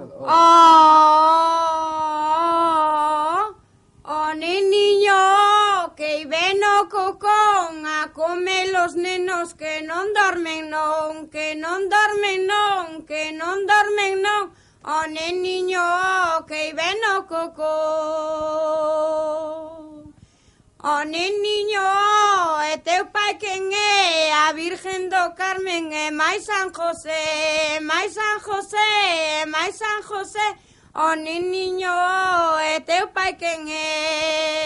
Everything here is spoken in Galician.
¡Oh! ¡Oh, neniño! Que ven o cocón a comer os nenos que non dormen non, que non dormen non, que non dormen non. ¡Oh, neniño! Que ven o cocón. ¡Oh, neniño! E teu pai quen é? A Virgen do Carmen e máis San José, máis San José, pai San José, o niño, é teu pai quen é.